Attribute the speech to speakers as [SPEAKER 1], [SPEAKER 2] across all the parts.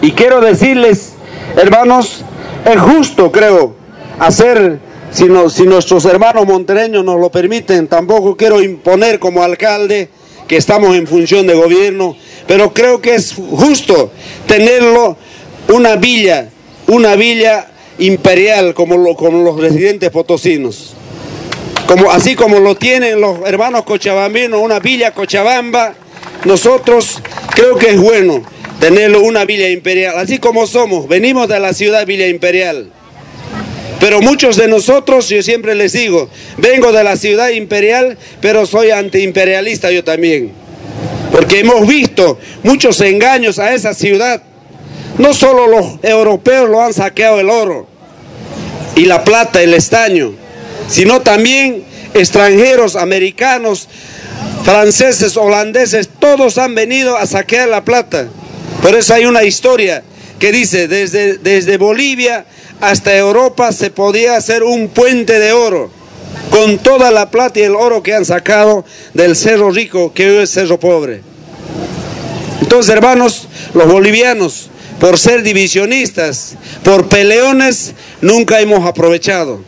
[SPEAKER 1] Y quiero decirles, hermanos, es justo, creo, hacer, si, si nuestros hermanos montereños nos lo permiten, tampoco quiero imponer como alcalde que estamos en función de gobierno, pero creo que es justo tenerlo una villa, una villa imperial como, lo, como los residentes potosinos. Como, así como lo tienen los hermanos cochabambinos, una villa Cochabamba, nosotros creo que es bueno tenerlo una villa imperial, así como somos, venimos de la ciudad Villa Imperial. Pero muchos de nosotros, yo siempre les digo, vengo de la ciudad imperial, pero soy antiimperialista yo también. Porque hemos visto muchos engaños a esa ciudad. No solo los europeos lo han saqueado el oro y la plata, el estaño, sino también extranjeros, americanos, franceses, holandeses, todos han venido a saquear la plata. Por eso hay una historia que dice, desde, desde Bolivia hasta Europa se podía hacer un puente de oro con toda la plata y el oro que han sacado del cerro rico que hoy es cerro pobre. Entonces, hermanos, los bolivianos, por ser divisionistas, por peleones, nunca hemos aprovechado.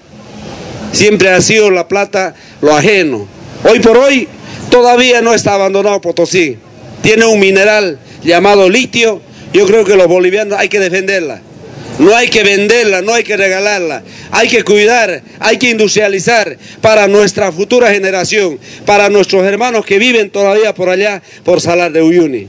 [SPEAKER 1] Siempre ha sido la plata lo ajeno. Hoy por hoy todavía no está abandonado Potosí. Tiene un mineral llamado litio. Yo creo que los bolivianos hay que defenderla. No hay que venderla, no hay que regalarla. Hay que cuidar, hay que industrializar para nuestra futura generación, para nuestros hermanos que viven todavía por allá, por Salar de Uyuni.